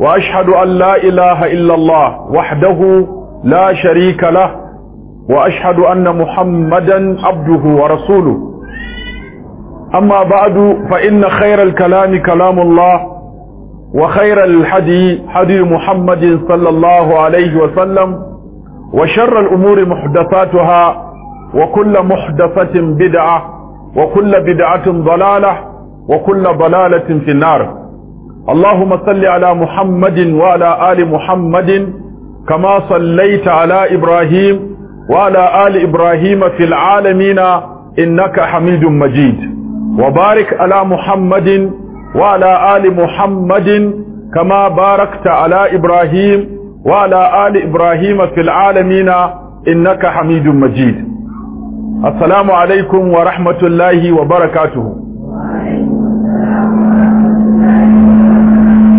وأشهد أن لا إله إلا الله وحده لا شريك له وأشهد أن محمدا عبده ورسوله. أما بعد فإن خير الكلام كلام الله وخير الحدي حدي محمد صلى الله عليه وسلم وشر الأمور محدثاتها وكل محدثة بدعة وكل بدعة ضلالة وكل ضلالة في النار. اللهم صل على محمد وعلى آل محمد كما صليت على إبراهيم وعلى آل إبراهيم في العالمين إنك حميد مجيد وبارك على محمد وعلى آل محمد كما باركت على إبراهيم وعلى آل إبراهيم في العالمين إنك حميد مجيد السلام عليكم ورحمة الله وبركاته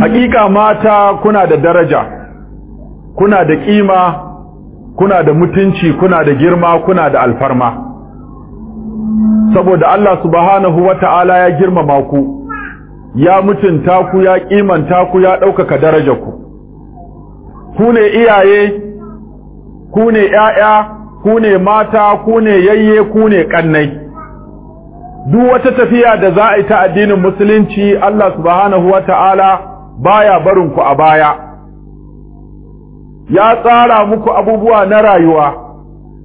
hakika mata kuna da daraja kuna da kima kuna da mutunci kuna da girma kuna da alfarma. Saboda Allah subhanahu wata'ala ya girmama ku ya mutunta ku ya kimanta ku ya ɗaukaka darajar ku. Ku ne iyaye ku ne ƴaƴa ku ne mata ku ne yayye ku ne ƙannai. Duk wata tafiya da za a yi ta addinin musulunci Allah subhanahu wata'ala baya barin ku a baya. Ya tsara muku abubuwa na rayuwa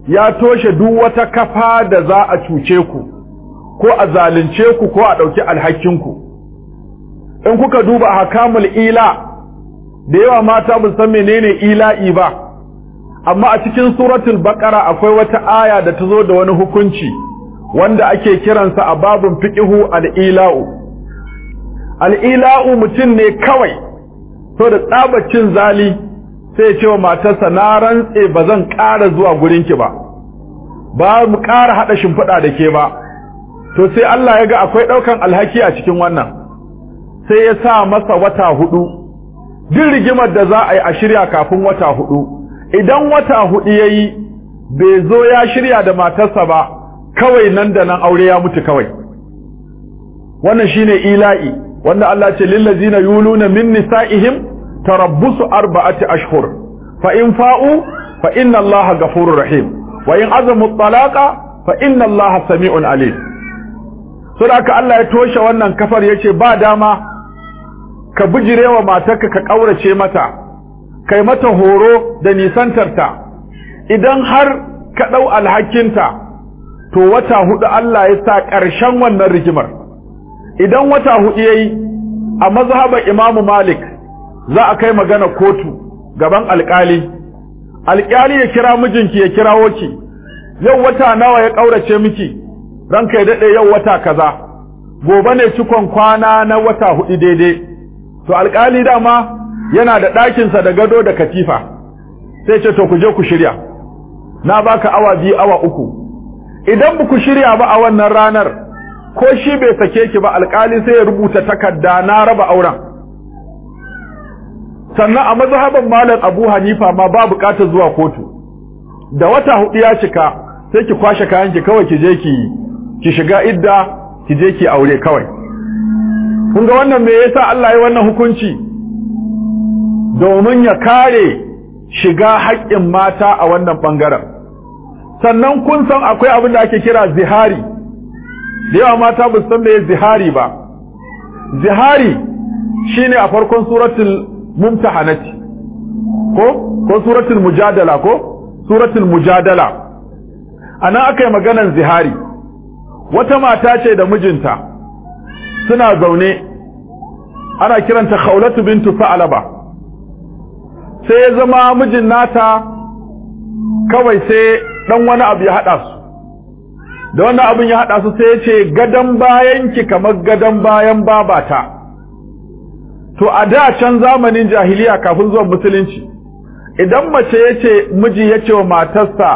ya toshe duk wata kafa da za a cuce ku ko a zalunce ku ko a ɗauki alhakinku. In kuka duba hakamul ila da yawa mata ba san menene ila'i ba amma a cikin suratul baqara akwai wata aya da ta zo da wani hukunci wanda ake kiransa a babun fiqhu al-ila'u. Al'ila'u mutum ne kawai, so da tsabacin zali sai ce wa matarsa na rantse ba zan ƙara zuwa gurinki ba, ba mu ƙara haɗa shimfiɗa da ke ba, to sai Allah ya ga akwai ɗaukan alhaki a cikin wannan, sai ya sa masa wata huɗu, duk rigimar da za a yi a shirya kafin wata huɗu, idan wata huɗu ya yi, bai zo ya shirya da matarsa ba, kawai nan da nan aure ya mutu kawai. Wannan shine ila'i. Wanda Allah ce lillazina yuluna min nisa'ihim tarabbusu arba'ati ashhur. Fa in fa'u fa inna Allaha ghafurur rahim. Wa in azamu talaqa fa inna Allaha sami'un alim. Saboda Allah ya toshe wannan kafar ya ce ba dama ka bijirewa matarka ka kaurace mata kai mata horo da nisantarta. Idan har ka ɗau alhakinta to wata huɗu Allah ya sa ƙarshen wannan rigimar. Idan wata huɗu yayi a mazhaban Imam Malik za a kai magana kotu gaban alkali. Alkali ya kira mijinki ya kirawo ki. Yau wata nawa ya kaurace miki? Ranka ya daɗe yau wata kaza. Gobe ne cikon kwana na wata huɗu daidai. To alkali dama yana da ɗakinsa da gado da katifa. Sai ce to ku je ku shirya. Na baka awa biyu awa uku. Idan ba ku shirya ba a wannan ranar ko shi bai sake ki ba alkali sai ya rubuta takarda na raba auren. Sannan a mazhaban malam Abu Hanifa ma ba buƙatar zuwa kotu. Da wata huɗu ya cika sai ki kwashe kayan ki kawai ki je ki ki shiga idda ki je ki aure kawai. Kun ga wannan me yasa Allah ya wannan hukunci? Domin ya kare shiga haƙƙin mata a wannan ɓangaren sannan kun san akwai abin da ake kira zihari. Da yawa mata ba san me zihari ba. Zihari shine a farkon suratul mumtahanati ko? Ko suratul mujadala ko? Suratul mujadala. Anan aka yi zihari. Wata mata ce da mijinta suna zaune. Ana kiranta khawlatu bintu sa'laba sai ya zama mijin nata kawai sai dan wani abu ya hada su. Da wannan abin ya haɗa su sai ya ce gadon bayan ki kamar gadon bayan babata. To a da can zamanin jahiliya kafin zuwan musulunci idan mace ya ce miji ya ce wa matarsa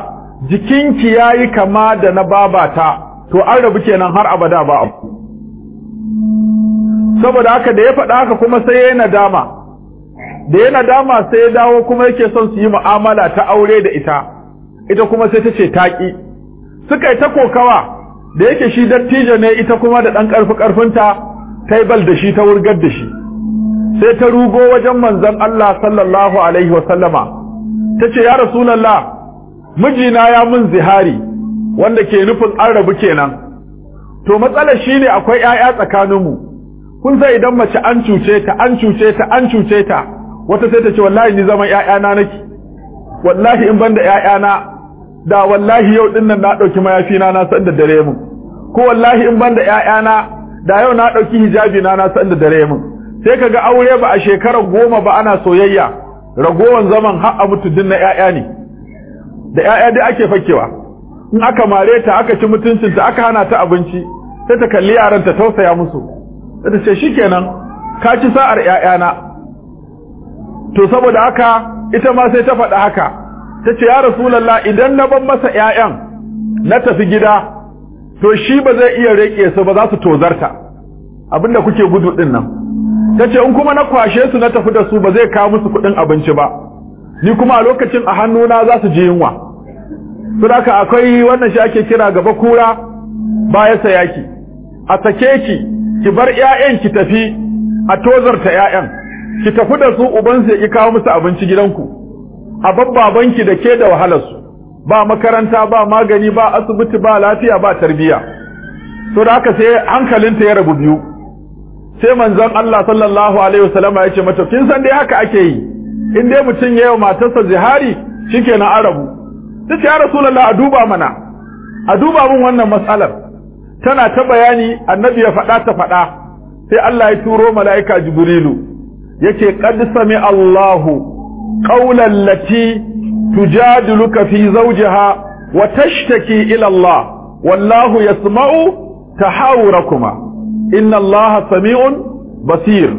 jikinki yayi kama da na babata to an rabu kenan har abada ba abu. Saboda haka da ya faɗa haka kuma sai ya yi nadama. Da ya nadama sai ya dawo kuma yake son su yi mu'amala ta aure da ita. Ita kuma sai ta ce suka yi ta kokawa da yake shi dattijo ne ita kuma da ɗan ƙarfi ƙarfinta ta yi bal da shi ta wurgar da shi. Sai ta rugo wajen manzon Allah sallallahu alaihi wasallama ta ce ya rasulallah mijina ya mun zihari wanda ke nufin an rabu kenan. To matsalar shine akwai ƴaƴa tsakaninmu. Kun sai idan mace an cuce ta an cuce ta an cuce ta wata sai ta ce wallahi ni zaman ƴaƴana nake. Wallahi in banda ƴaƴana da wallahi yau ɗin nan na ɗauki mayafi na na san da dare mun. Ko wallahi in banda ƴaƴana da yau na ɗauki hijabi na na san da dare mun. Sai kaga aure ba a shekarar goma ba ana soyayya ragowan zaman har a mutu dinna ƴaƴa ne. Da ƴaƴa dai ake fakewa. In aka mare ta aka ci mutuncinta aka hana ta abinci sai ta kalli yaran ta tausaya musu. Sai ta ce shikenan ka ci sa'ar ƴaƴana to saboda haka ita ma sai ta faɗa haka. Ta ce ya rasulullah idan na ban masa ƴaƴan na tafi gida to shi ba zai iya reke su ba za su tozarta. Abinda kuke gudu ɗin nan. Ta ce in kuma na kwashe su na tafi da su ba zai kawo musu kuɗin abinci ba. Ni kuma a lokacin a hannuna za su ji yunwa. Saboda akwai wannan shi ake kira gaba kura baya sayaki a sake ki ki bar ƴaƴan ki tafi a tozarta ƴaƴan. Ki tafi da su uban su ya kawo musu abinci gidanku. A babbaban ki da ke da wahalar su ba makaranta ba magani ba asibiti ba lafiya ba tarbiya to da haka sai hankalinta ya rabu biyu. Sai manzon Allah sallallahu alaihi wasallam ya ce mata kin san dai haka ake yi. In dai mutum ya yi matarsa zihari shikenan an rabu. Ta ce ya rasulallah a duba mana. A duba min wannan matsalar. Tana ta bayani annabi ya faɗa ta faɗa. Sai Allah ya turo mala'ika jibrilu. Yake qad sami Allahu qawlan lati tujadiluka fi zawjiha wa tashtaki ila Allah wallahu yasma'u tahawurakuma inna Allah sami'un basir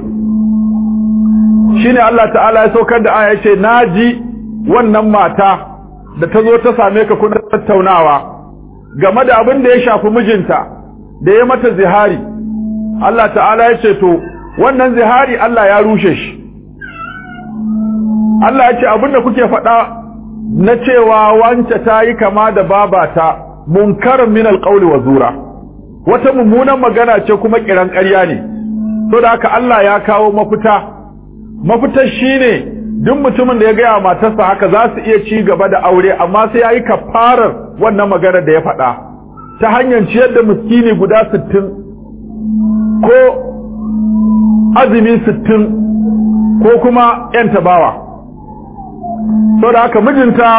shine Allah ta'ala ya saukar da aya ya ce na ji wannan mata da ta zo ta same ka kuna tattaunawa game da abin da ya shafi mijinta da ya mata zihari Allah ta'ala ya ce to wannan zihari Allah ya rushe shi Allah ya ce abin da kuke faɗa na cewa wance ta yi kama da babata munkarin min alƙauli wa zura. Wata mummunan magana ce kuma kiran ƙarya ne. So da haka Allah ya kawo mafita. Mafitar shine duk mutumin da ya gaya matarsa haka za su iya ci gaba da aure amma sai ya yi kafarar wannan magana da ya faɗa. Ta hanyar ciyar da miskini guda sittin ko azumi sittin ko kuma ‘yan tabawa. Sau da haka mijinta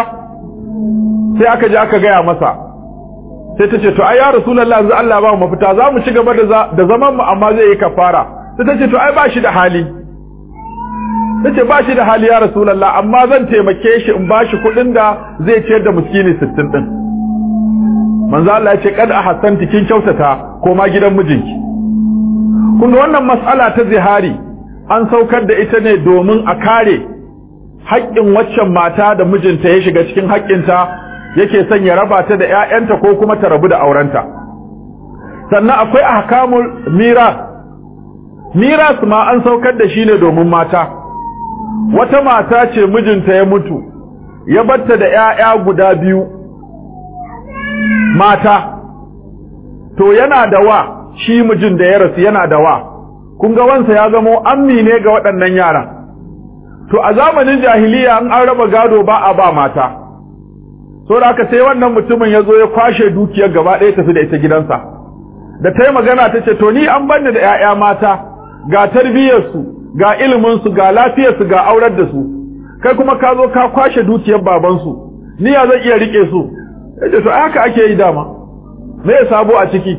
sai aka je aka gaya masa. Sai ta ce to ai ya rasulallah yanzu Allah ba mu mafita za mu ci gaba da zaman mu amma zai yi kafara. Sai ta ce to ai ba shi da hali. Tace ba shi da hali ya rasulullah amma zan taimake shi in ba shi kuɗin da zai ciyar da miskini 60 din manzo Allah ya ce kad ahsanti kin kyautata ko ma gidan mijinki. Kun wannan mas'ala ta zihari an saukar da ita ne domin a kare haƙƙin waccan mata da mijinta ya shiga cikin haƙƙinta yake son ya raba ta da ƴaƴanta ko kuma ta rabu da aurenta. Sannan akwai ahkamul miras. Miras ma an saukar da shi ne domin mata. Wata mata ce mijinta ya mutu ya batta da ‘ya'ya guda biyu mata. To yana da wa shi mijin da ya rasu yana da wa. Kun ga wansa ya zamo ammi ne ga waɗannan yaran. To a zamanin jahiliya an an raba gado ba a ba mata. So da aka sai wannan mutumin ya zo ya kwashe dukiyar gaba ɗaya tafi da ita gidansa. Da ta yi magana ta ce to ni an banni da ‘ya'ya mata ga tarbiyyarsu ga iliminsu ga lafiyarsu ga aurar da su. Kai kuma ka zo ka kwashe dukiyar babansu. Ni ya zan iya riƙe su? Yace to haka ake yi dama. Me ya sabo a ciki?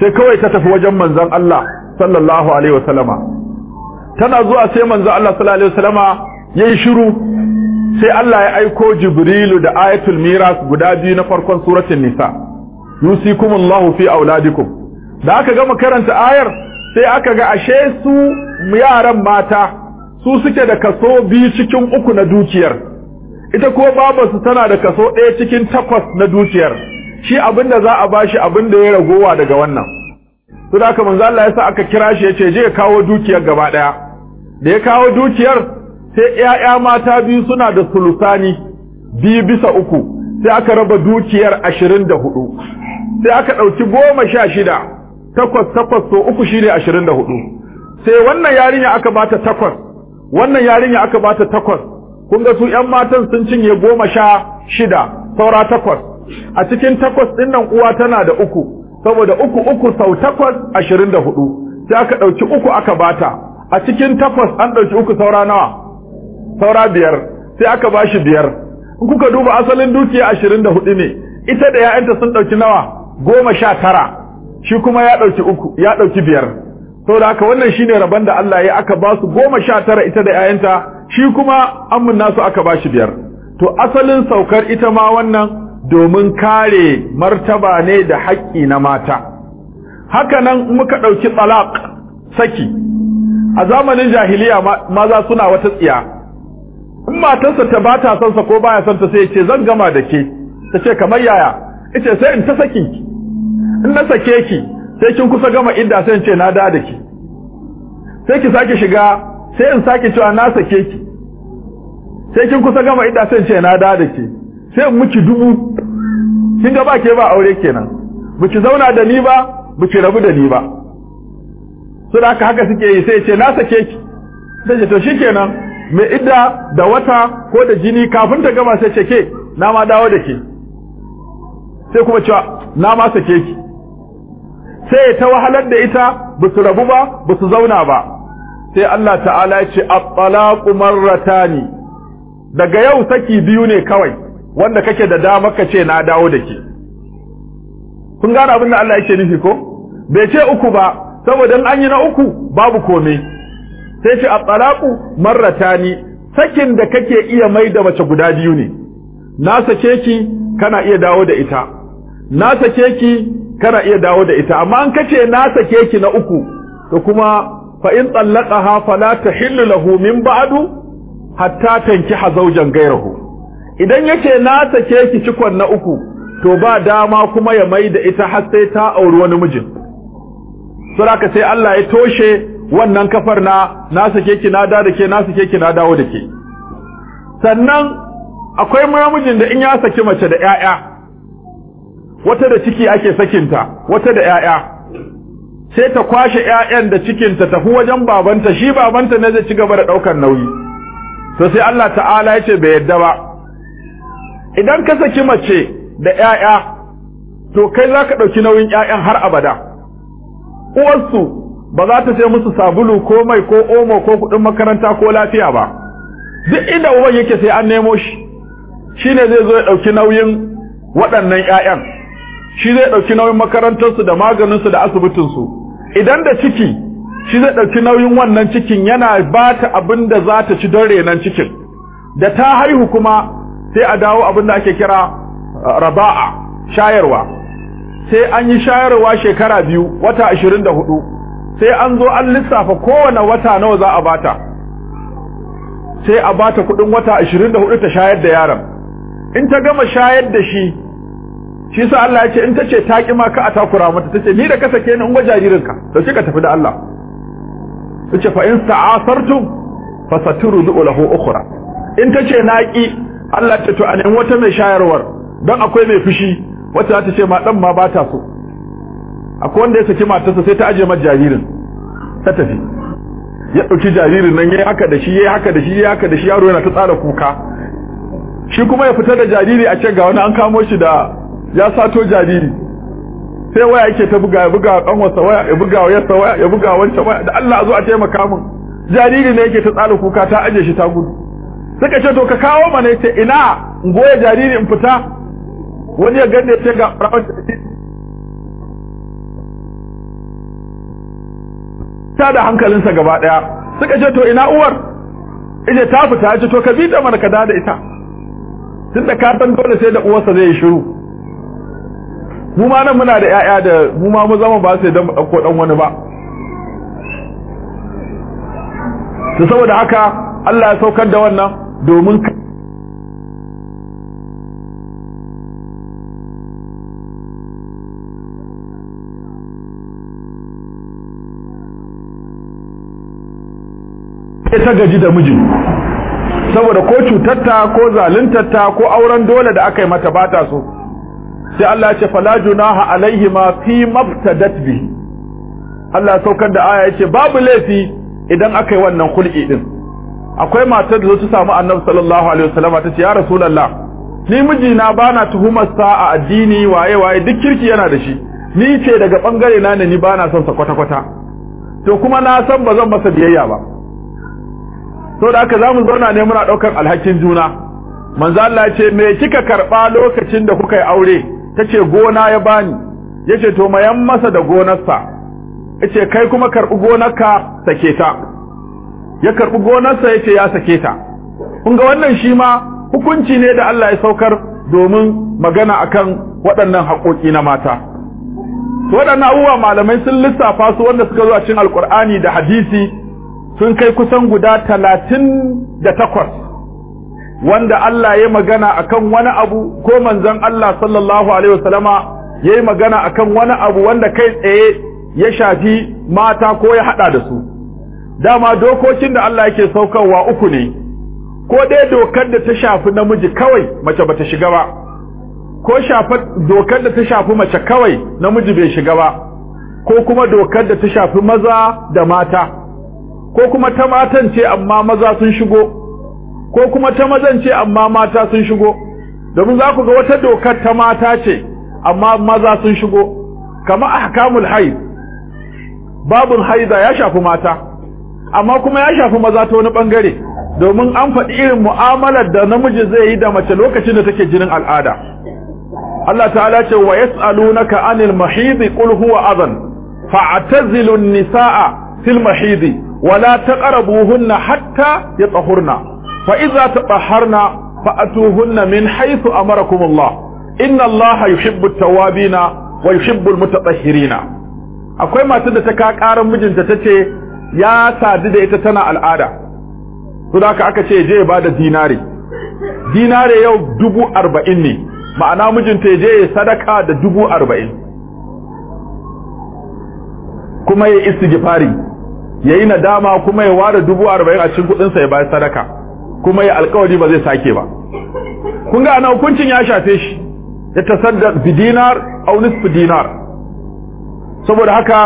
Sai kawai ta tafi wajen manzon Allah sallallahu alaihi wasallama. Tana zuwa sai manzon Allah sallallahu alaihi wasallama yayi shiru. Sai Allah ya aiko Jibrilu da ayatul miras guda biyu na farkon suratul nisa. Yusikumullahu fi auladikum. Da aka gama karanta ayar sai aka ga ashe su yaran mata su suke da kaso biyu cikin uku na dukiyar. Ita ko babarsu tana da kaso ɗaya cikin takwas na dukiyar. Shi abin da za a bashi abin da ya ragowa daga wannan. Su da manzo Allah ya sa aka kira shi ya ce je kawo dukiyar gaba ɗaya. Da ya kawo dukiyar sai ƴaƴa mata biyu suna da sulusani biyu bisa uku sai aka raba dukiyar ashirin da huɗu. Sai aka ɗauki goma sha shida takwas takwas so uku shine ashirin da huɗu. Sai wannan yarinya aka bata takwas wannan yarinya aka bata takwas. Kun ga su ƴan matan sun cinye goma sha shida saura takwas. A cikin takwas ɗin nan uwa tana da uku saboda uku uku sau takwas ashirin da huɗu. Sai aka ɗauki uku aka bata a cikin takwas an ɗauki uku saura nawa? Saura biyar. Sai aka bashi biyar. In kuka duba asalin dukiya ashirin da huɗu ne. Ita da ‘ya'yanta sun ɗauki nawa? Goma sha tara. Shi kuma ya ɗauki uku ya ɗauki biyar. Saboda haka wannan shine rabon da Allah ya aka ba su goma sha tara ita da ‘ya'yanta shi kuma amin nasu aka ba shi biyar. To asalin saukar ita ma wannan domin kare martaba ne da haƙƙi na mata. Haka nan muka ɗauki talaq saki. A zamanin jahiliya maza suna wata tsiya. In matarsa ta ba ta son sa ko baya son sai ya ce zan gama da ke. Ta ce kamar yaya? Ita sai in ta sakin ki. In na sake ki sai kin kusa gama idda sai in ce na da da ki sai ki sake shiga sai in sake cewa na sake ki. Sai kin kusa gama idda sai in ce na da da ki sai in miki dubu. Kin ga ba ke ba aure kenan. Biki zauna da ni ba biki rabu da ni ba. Su da haka suke yi sai ce na sake ki. Sai ce to shikenan mai idda da wata ko da jini kafin ta gama sai ce ke na ma dawo da ke. Sai kuma cewa na ma sake ki. Sai ta wahalar da ita ba su rabu ba ba su zauna ba. Sai Allah ta'ala ya ce at-talaqu marratani. Daga yau saki biyu ne kawai wanda kake da dama ka ce na dawo da ke. Kun gane abin da Allah yake nufi ko? Bai ce uku ba saboda an yi na uku babu komai sai ce at-talaqu marratani sakin da kake iya mai da mace guda biyu ne. Na sake ki kana iya dawo da ita. Na sake ki kana iya dawo da ita. Amma an kace na sake ki na uku to kuma fa in tallaqaha fala tahillu lahu min ba'du hatta tankiha zawjan ghayrahu. Idan ya ce na sake ki cikon na uku to ba dama kuma ya mai da ita har sai ta auri wani mijin. Saboda sai Allah ya toshe wannan kafar na na sake ki na da ke na sake ki na dawo da ke. Sannan akwai namijin da in ya saki mace da ƴaƴa wata da ciki ake sakinta wata da ƴaƴa sai ta kwashe ƴaƴan da cikinta tafi wajen babanta shi babanta ne zai ci gaba da ɗaukar nauyi. To sai Allah ta'ala ya ce bai yadda ba. Idan ka saki mace da ƴaƴa to kai za ka ɗauki nauyin ƴaƴan har abada. Uwarsu ba za ta ce musu sabulu ko mai ko omo ko kuɗin makaranta ko lafiya ba. Duk inda uban yake sai an nemo shi. Shine zai zo ya ɗauki nauyin waɗannan ƴaƴan shi zai ɗauki nauyin makarantarsu da maganinsu da asibitinsu. Idan da ciki shi zai ɗauki nauyin wannan cikin yana ba ta abin da za ta ci don renon cikin. Da ta haihu kuma sai a dawo abin da ake kira raba'a shayarwa. Sai an yi shayarwa shekara biyu wata ashirin da huɗu. Sai an zo an lissafa kowane wata nawa za a bata. Sai a bata kuɗin wata ashirin da huɗu ta shayar da yaron. In ta gama shayar da shi shi sa Allah ya ce in ta ce ta ma ka a takura mata ta ce ni da ka sake ni in gwa jaririnka to ka tafi da Allah. Ta ce fa in sta'asartum fa saturu lahu ukhra. In ta ce naki Allah ta to a nemi wata mai shayarwar don akwai mai fushi. Wata za ta ce ma dan ma ba ta so. Akwai wanda ya saki matarsa sai ta aje mata jaririn ta tafi. Ya ɗauki jaririn nan yayi haka da shi yayi haka da shi yayi haka da shi yaro yana ta tsara kuka. Shi kuma ya fita da jariri a ce ga wani an kamo shi da ya sato jariri. Sai waya yake ta buga ya buga kanwarsa waya ya buga wayarsa waya ya buga wancan waya. Da Allah zo a taimaka min jariri ne yake ta tsara kuka ta aje shi ta gudu. Suka ce to ka kawo mana ya ce ina in goye jariri in fita. Wani ya ganne ce ga rawar jariri ta da hankalinsa gaba ɗaya suka ce to ina uwar? Ije ta fita. Ce to ka bi ta mana ka da ita. Tunda ka san dole sai da uwarsa zai shiru. Mu ma nan muna da ƴaƴa da mu ma mu zama ba sai dan ɗauko dan wani ba. To saboda haka Allah ya saukar da wannan domin ta gaji da mijin saboda ko cutarta ko zaluntarta ko auren dole da aka yi mata bata so. Sai Allah ya ce fala junaha alaihi ma fi mabtadat bi Allah saukar da aya ya ce babu laifi idan aka yi wannan kul'i din. Akwai matar da ta samu Annabi sallallahu alaihi wasallam ta ce ya rasulullah ni mijina bana tuhumar sa a addini waye waye duk kirki yana da shi. Ni ce daga ɓangare na ne ni bana son sa kwata kwata to kuma na san ba zan masa biyayya ba. To da haka za mu zauna ne muna ɗaukar alhakin juna. Manzo Allah ya ce me kika karɓa lokacin da kuka yi aure? Tace gona ya bani. Yace to mayan masa da gonarsa. Yace kai kuma karɓi gonarka sake ta. Ya karɓi gonarsa ya ce ya sake ta. Kun ga wannan shi ma hukunci ne da Allah ya saukar domin magana akan waɗannan haƙoƙi na mata. Waɗannan abubuwa malamai sun lissafa su wanda suka zo a cikin alkur'ani da hadisi sun kai kusan guda talatin da takwas wanda Allah ya magana akan wani abu ko manzon Allah sallallahu alaihi wasallama ya yi magana akan wani abu wanda kai tsaye ya shafi mata ko ya hada da su. Dama dokokin da Allah yake saukarwa uku ne ko dai dokar da ta shafi namiji kawai mace bata shiga ba ko shafa dokar da ta shafi mace kawai namiji bai shiga ba ko kuma dokar da ta shafi maza da mata. Ko kuma ta matan ce amma maza sun shigo ko kuma ta mazan ce amma mata sun shigo. Domin za ku ga wata dokar ta mata ce amma maza sun shigo. Kama ahkamul haid babun haida ya shafi mata amma kuma ya shafi maza ta wani ɓangare domin an faɗi irin mu'amalar da namiji zai yi da mace lokacin da take jinin al'ada. Allah ta'ala ce wa yas'alunaka anil mahidi qul huwa adhan fa'tazilu an-nisaa fil mahidi. wala taqrabuhunna hatta yatahurna fa idza tataharna fa'atuhunna min haythu amarakum Allah inna Allah yuhibbu at-tawabina wa yuhibbu al-mutatahhirina akwai matar da ta ka karan mijinta tace ya sadu da ita tana al'ada to da aka ce je ba da dinari dinare yau dubu arba'in ne ma'ana mijinta ya je ya sadaka da dubu arba'in kuma ya istighfari ya yi nadama kuma ya ware dubu arba'in a cikin kudinsa ya bayar sadaka kuma ya alkawari ba zai sake ba. Kun ga ana hukuncin ya shafe shi ya tasaddaq bi dinar aw nisfu dinar. Saboda haka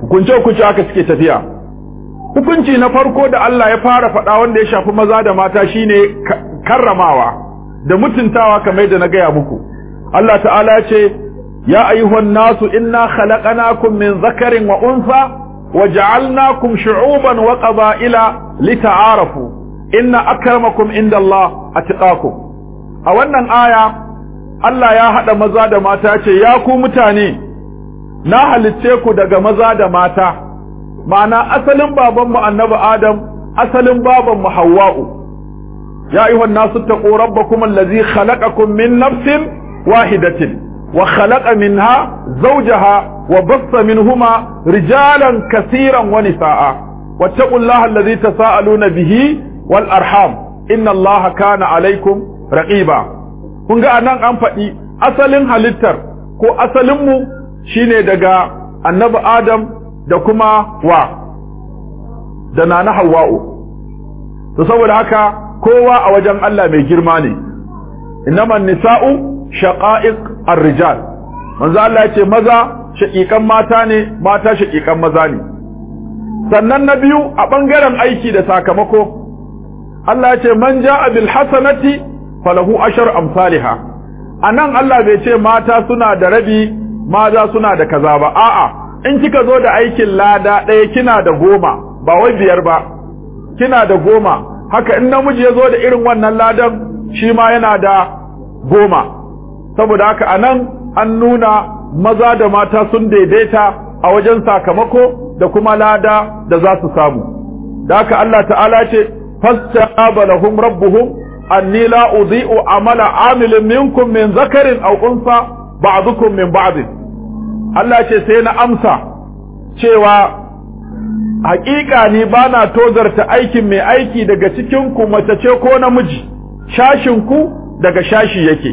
hukunce hukunce haka suke tafiya. Hukunci na farko da Allah ya fara faɗa wanda ya shafi maza da mata shine karramawa da mutuntawa kamar da na gaya muku. Allah ta'ala ya ce ya ayyuhan nasu inna khalaqnakum min zakarin wa unsa وجعلناكم شعوبا وقبائل لتعارفوا إن أكرمكم عند الله أتقاكم a wannan aya Allah ya haɗa maza da mata ce ya ku mutane na halicce ku daga maza da mata ma'ana asalin babanmu annabi Adam asalin babanmu Hawwa'u ya ayyuhan nasu taqu rabbakum allazi khalaqakum min nafsin wahidatin wa khalaqa minha zawjaha وبث منهما رجالا كثيرا ونساء واتقوا الله الذي تساءلون به والأرحام إن الله كان عليكم رقيبا kun ga anan an faɗi asalin halittar ko asalinmu shine daga annabi Adam da kuma wa da nana Hawwa'u to saboda haka kowa a wajen Allah mai girma ne innaman nisa'u shaqa'iq ar-rijal manzo Allah ya ce maza shaƙiƙan mata ne mata shaƙiƙan maza ne. Sannan na biyu a ɓangaren aiki da sakamako Allah ya ce man ja'a bil hasanati falahu ashar amsalha. Anan Allah bai ce mata suna da rabi maza suna da kaza ba. A'a in kika zo da aikin lada ɗaya kina da goma ba wai biyar ba kina da goma. Haka in namiji ya zo da irin wannan ladan shi ma yana da goma. Saboda haka a nan an nuna maza da mata sun daidaita a wajen sakamako da kuma lada da za su samu. Da haka Allah ta'ala ce fastajaba lahum rabbuhum anni la udhi'u amala amilin minkum min zakarin aw unsa ba'dukum min ba'd Allah ce sai na amsa cewa haƙiƙa ni bana tozarta aikin mai aiki daga cikin ku mace ce ko namiji shashin ku daga shashi yake.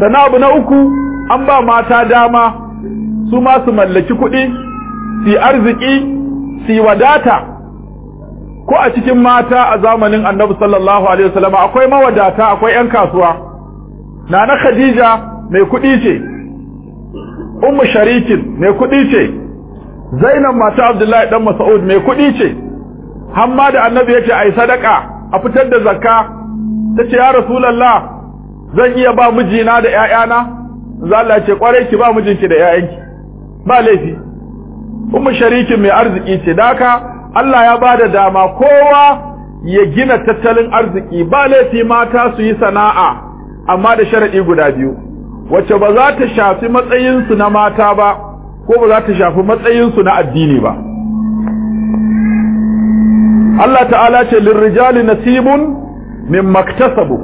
Sana abu na uku an ba mata dama su ma su mallaki kuɗi su arziki su wadata. Ko a cikin mata a zamanin annabi sallallahu alaihi wasallam akwai mawadata akwai 'yan kasuwa. Nana khadija mai kuɗi ce ummu sharikin mai kuɗi ce zainab mata abdullahi dan mas'ud mai kuɗi ce. Hamma da annabi ya ce ai sadaka a fitar da zakka tace ya rasulullah zan iya ba mijina da ƴaƴana Allah ce ƙwarai ki ba mijinki da ƴaƴanki. Ba laifi. Ummu sharikin mai arziki ce daka Allah ya ba da dama kowa ya gina tattalin arziki. Ba laifi mata su yi sana'a amma da sharadi guda biyu. Wacce ba za ta shafi matsayinsu na mata ba ko ba za ta shafi matsayinsu na addini ba. Allah ta'ala ce lirrijali nasibun min maktasabu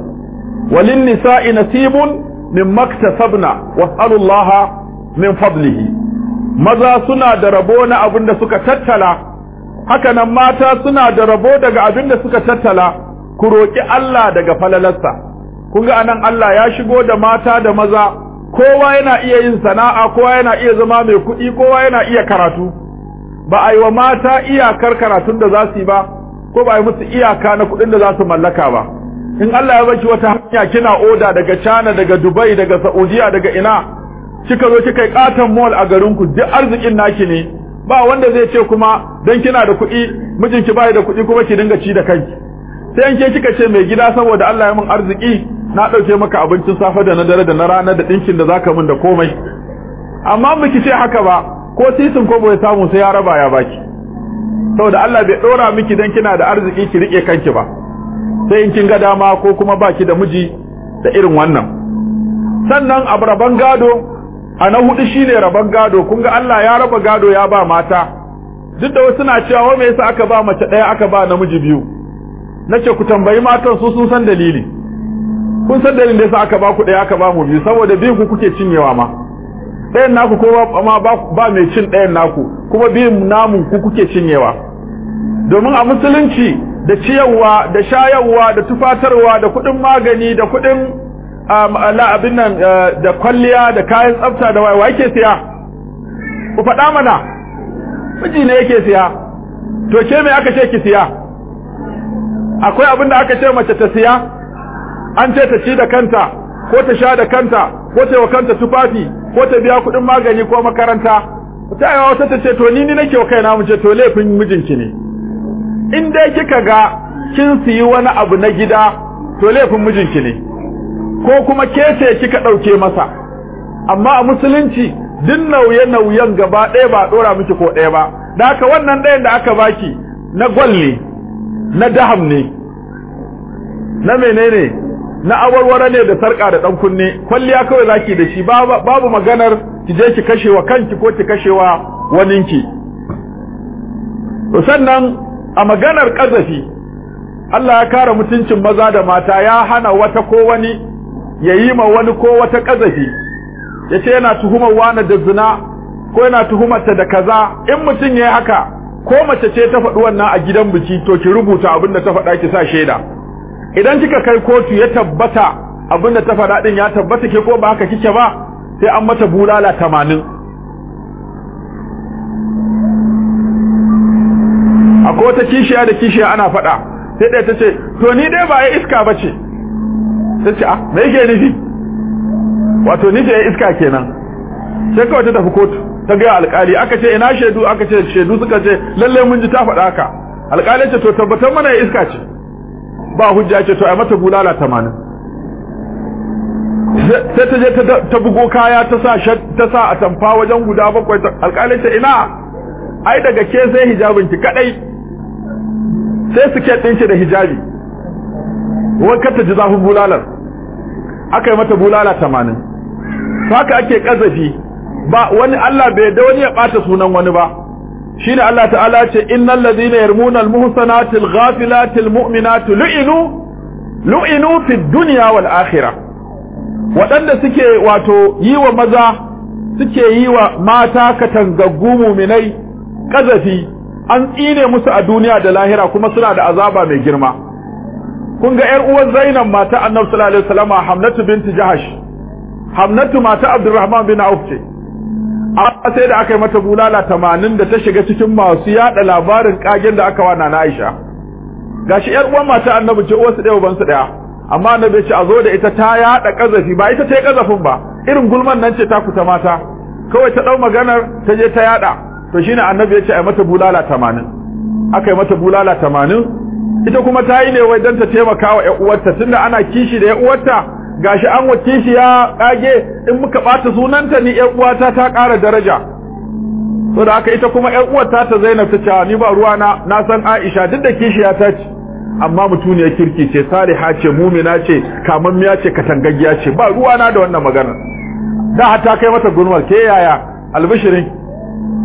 walin nisa'i nasibun min maktasabna was'alullaha min fadlihi. Maza suna da rabo na abin da suka tattala haka nan mata suna da rabo daga abin da suka tattala ku roki Allah daga falalarsa. Kun ga a nan Allah ya shigo da mata da maza kowa yana iya yin sana'a kowa yana iya zama mai kuɗi kowa yana iya karatu. Ba a yi wa mata iyakar karatun da za su yi ba ko ba a yi musu iyaka na kuɗin da za su mallaka ba. In Allah ya baki wata hanya kina oda daga China daga Dubai daga Saudiya daga ina kika zo kika yi katon mall a garin ku duk arzikin naki ne. Ba wanda zai ce kuma dan kina da kuɗi mijinki bai da kuɗi kuma ki dinga ci da kanki. Sai in ke kika ce mai gida saboda Allah ya min arziki na ɗauke maka abincin safe da na dare da na rana da ɗinkin da zaka min da komai. Amma miki ce haka ba ko titin ko bai samu sai ya raba ya baki. Saboda Allah bai ɗora miki dan kina da arziki ki riƙe kanki ba. Sai in kin ga dama ko kuma baki da miji da irin wannan. Sannan a raban gado a na huɗu shine raban gado kun ga Allah ya raba gado ya ba mata. Duk da wasu na cewa wai me yasa aka ba mace ɗaya aka ba namiji biyu? Nace ku tambayi matan su sun san dalili. Kun san dalilin da yasa aka ba ku ɗaya aka ba mu biyu saboda biyun ku kuke cinyewa ma. Ɗayan naku ko ma ba mai cin ɗayan naku kuma biyun namun ku kuke cinyewa. Domin a musulunci da ciyarwa da shayarwa da tufatarwa da kuɗin magani da kuɗin abin nan da kwalliya da kayan tsafta da wayewa yake siya? Ku faɗa mana. Miji ne yake siya. To ke me aka ce ki siya? Akwai abin da aka ce mace ta siya? An ce ta ci da kanta ko ta sha da kanta ko ta wa kanta tufafi ko ta biya kuɗin magani ko makaranta. Ta yawa wata ta ce to ni ni nake wa kaina mu ce to laifin mijinki ne. In dai kika ga kin siyi wani abu na gida to laifin mijinki ne. Ko kuma ke ce kika ɗauke masa. Amma a musulunci duk nauye-nauyen gaba ɗaya ba ɗora miki ko ɗaya ba. Da haka wannan ɗayan da aka baki na gwal ne na daham ne na menene na awarware ne da sarka da dan kunne. Kwalliya kawai zaki da shi babu maganar ki je ki kashewa kanki ko ki kashewa waninki. To sannan a maganar kazafi Allah ya kare mutuncin maza da mata ya hana wata ko wani ya yi ma wani ko wata kazafi ya ce yana tuhumar wani da zina ko yana tuhumar ta da kaza. In mutum ya yi haka ko mace ce ta faɗi wannan a gidan biki to ki rubuta abin da ta faɗa ki sa shaida. Idan kika kai kotu ya tabbata abin da ta faɗa din ya tabbata ke ko ba haka kike ba sai an mata bulala tamanin akwai wata kishiya da kishiya ana faɗa. Sai ɗaya ta ce to ni dai ba ya iska ba ce. Ce ah me yake nufi? Wato ni ya iska kenan. Sai kawai ta tafi kotu ta gaya alkali aka ce ina shaidu? Aka ce shaidu suka ce lalle mun ji ta faɗa haka. Alkali ce to tabbatar mana ya iska ce. Ba hujja ce to ai mata bulala tamanin. Sai ta je ta bugo kaya ta sa ta sa a tamfa wajen guda bakwai alkali ce ina? Ai daga ke sai hijabin ki kadai sai siket ɗin ki da hijabi. Wai kar ta ji zafin bulalar. Aka yi mata bulala tamanin. Haka ake kazafi ba wani Allah bai da wani ya bata sunan wani ba. Shine Allah ta'ala ce innal ladina yarmuna almuhsanati alghafilati almu'minati lu'inu lu'inu fid dunya wal akhirah. Waɗanda suke wato yi wa maza suke yi wa mata katangaggu muminai kazafi an tsine musu a duniya da lahira kuma suna da azaba mai girma. Kun ga ƴar uwar Zainab mata Annabi sallallahu alaihi wasallam Hamnatu binti Jahash. Hamnatu mata Abdurrahman bin Auf ce. Amma sai da aka yi mata bulala 80 da ta shiga cikin masu yada labarin kagen da aka wa na Aisha. Gashi ƴar uwar mata Annabi ce uwarsu ɗaya ubansu ɗaya. Amma Annabi ce a zo da ita ta yada kazafi ba ita ta yi kazafin ba irin gulman nan ce ta kuta mata. Kawai ta ɗau maganar ta je ta yada to shine Annabi ya ce ai mata bulala 80 aka yi mata bulala 80 ita kuma ta yi ne wai don ta taimaka wa ‘yan uwarta tunda ana kishi da ‘yan uwarta gashi an wa kishi ya kage in muka ɓata sunanta ni ‘yan uwata ta ƙara daraja. So da haka ita kuma ‘yan uwarta ta Zainab ta cewa ni ba ruwa na na san Aisha duk da kishi ya ta ce amma mutuniyar kirki ce saliha ce mumina ce kamammiya ce katangaggiya ce ba ruwa na da wannan magana da hatta kai mata gulmar ke yaya albishirin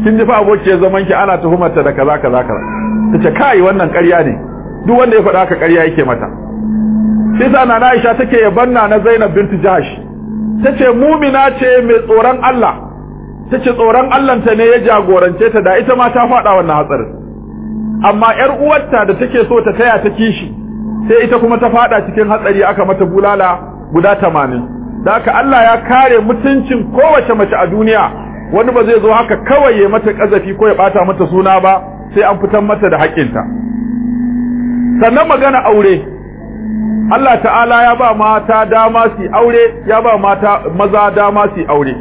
kin ji fa abokiyar zaman ki ana tuhumarta da kaza kaza kaza. Tace kai wannan ƙarya ne. Duk wanda ya faɗa haka ƙarya yake mata. Sai sa na Aisha take yabanna na Zainab bintu Jahsh tace mumina ce mai tsoron Allah. Tace tsoron Allah ta ne ya jagorance ta da ita ma ta faɗa wannan hatsarin. Amma ƴar uwarta da take so ta taya ta kishi sai ita kuma ta faɗa cikin hatsari aka mata bulala guda 80 da haka Allah ya kare mutuncin kowace mace a duniya wani ba zai zo haka kawai ya mata kazafi ko ya bata mata suna ba sai an fitar mata da haƙƙinta. Sannan magana aure Allah ta'ala ya ba mata dama su aure ya ba mata maza dama su aure.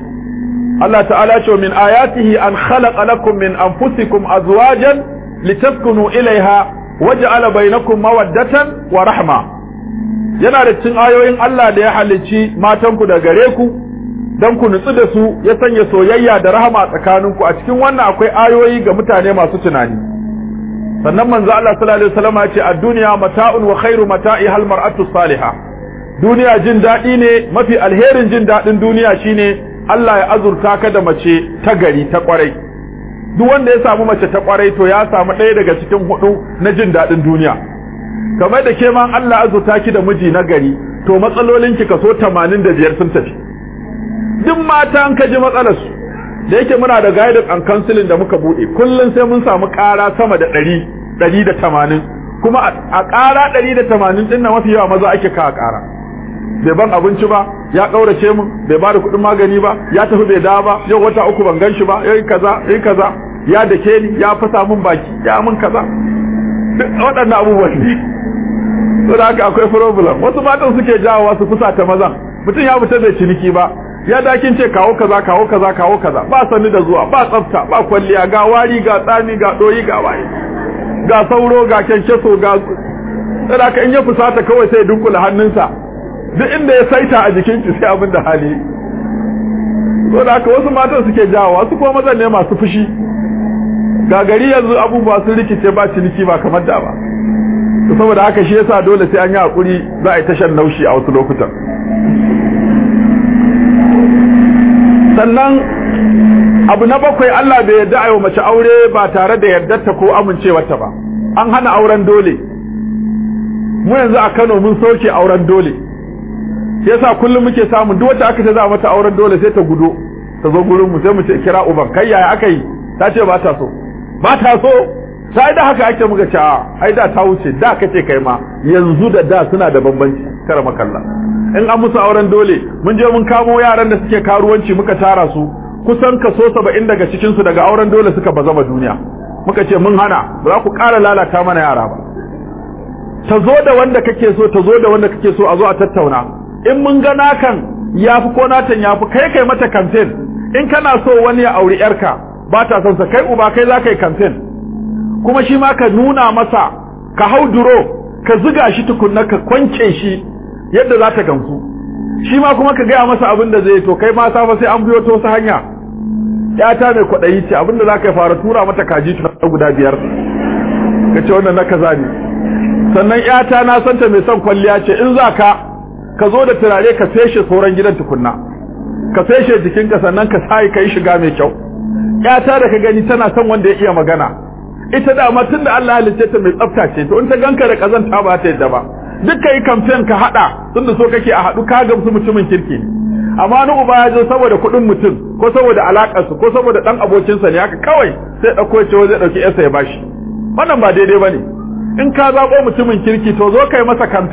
Allah ta'ala ce min ayatihi an khalaqa lakum min anfusikum azwajan litaskunu ilaiha waja'ala bainakum mawaddatan wa rahma. Yana da cikin ayoyin Allah da ya halicci matanku da gare ku dan ku nutsu da su ya sanya soyayya da rahama tsakaninku. A cikin wannan akwai ayoyi ga mutane masu tunani. Sannan manzo Allah sallallahu alaihi wasallam ya ce ad-dunya mata'un wa khairu mata'i hal mar'atu salihah. Duniya jin daɗi ne mafi alherin jin daɗin duniya shine Allah ya azurta ka da mace ta gari ta ƙwarai duk wanda ya samu mace ta ƙwarai to ya samu ɗaya daga cikin huɗu na jin daɗin duniya. Kamar da ke ma Allah azurta ki da miji na gari to matsalolin ki kaso 85 sun tafi. Duk mata an kaji matsalar su da yake muna da guidance and counseling da muka buɗe kullun sai mun samu ƙara sama da 100 180 kuma a ƙara 180 din na mafi yawa maza ake kawo ƙara. Bai ban abinci ba ya kaurace mun bai ba da kuɗin magani ba ya tafi bai dawo ba yau wata uku ban gan shi ba yayi kaza yayi kaza. Ya dake ni ya fasa mun baki ya mun kaza. Waɗannan abubuwan ne. Saboda haka akwai problem. Wasu matan suke jawowa su fusata mazan. Mutum ya fita bai ciniki ba. Ya ɗakin ce kawo kaza kawo kaza kawo kaza. Ba sani da zuwa ba tsafta ba kwalliya ga wari ga tsami ga doyi ga waye. Ga sauro ga kyankyaso ga saboda ka in ya fusata kawai sai dunkula hannunsa. Duk inda ya saita a jikin ki sai abin da hali. Saboda haka wasu matan suke jawo wasu kuma mazan ne masu fushi. Ga gari yanzu abubuwa sun rikice ba ciniki ba kamar da ba. Saboda haka shi yasa dole sai an yi haƙuri za a yi tashan naushi a wasu lokutan. Sannan abu na bakwai Allah bai yarda ayo mace aure ba tare da yardarta ko amincewarta ba. An hana auren dole. Mu yanzu a Kano mun soke auren dole. Shi yasa kullum muke samun duk wacce aka ce za mata auren dole sai ta gudo ta zo gurin mu sai mu ce kira uban. Kai yaya aka yi? Ta ce ba ta so. Ba ta so. Sai da haka ake muka ce a ai da ta wuce da kace kai ma yanzu da da suna da bambanci. Kar makalla. In an musu auren dole mun je mun kamo yaran da suke karuwanci muka tara su. Kusan kaso 70 daga cikin su daga auren dole suka bazama duniya. Muka ce mun hana ba ku ƙara lalata mana yara ba. Ta zo da wanda kake so ta zo da wanda kake so a zo a tattauna. In mun ga nakan yafi ko natan yafi kai kai mata campaign. In kana so wani ya auri yarka ba ta son sa kai uba kai za ka yi campaign. Kuma shi ma ka nuna masa ka hau duro ka ziga shi tukunna ka kwance shi yadda za ta gamsu. Shi ma kuma ka gaya masa abin da zai to kai ma safa sai an biyo ta wasu hanya. Yata mai kwaɗayi ce abin da za ka fara tura mata kaji ta guda biyar. Ka ce wannan na kaza ne. Sannan yata na santa mai son kwalliya ce in za ka ka zo da turare ka feshe sauran gidan tukunna. Ka feshe jikinka sannan ka sai ka yi shiga mai kyau. Yata da ka gani tana son wanda ya iya magana. Ita dama tun da Allah halitta ta mai tsafta ce to in ta ganka da kazanta ba ta yadda ba. Duk yi kamfen ka haɗa tun da so kake a haɗu ka gamsu mutumin kirki amma wani uba ya zo saboda kuɗin mutum ko saboda alaƙarsu ko saboda ɗan abokinsa ne haka kawai sai ɗauko ce zai ɗauki yarsa ya bashi. Wannan ba daidai ba ne. In ka zaɓo mutumin kirki to zo kai masa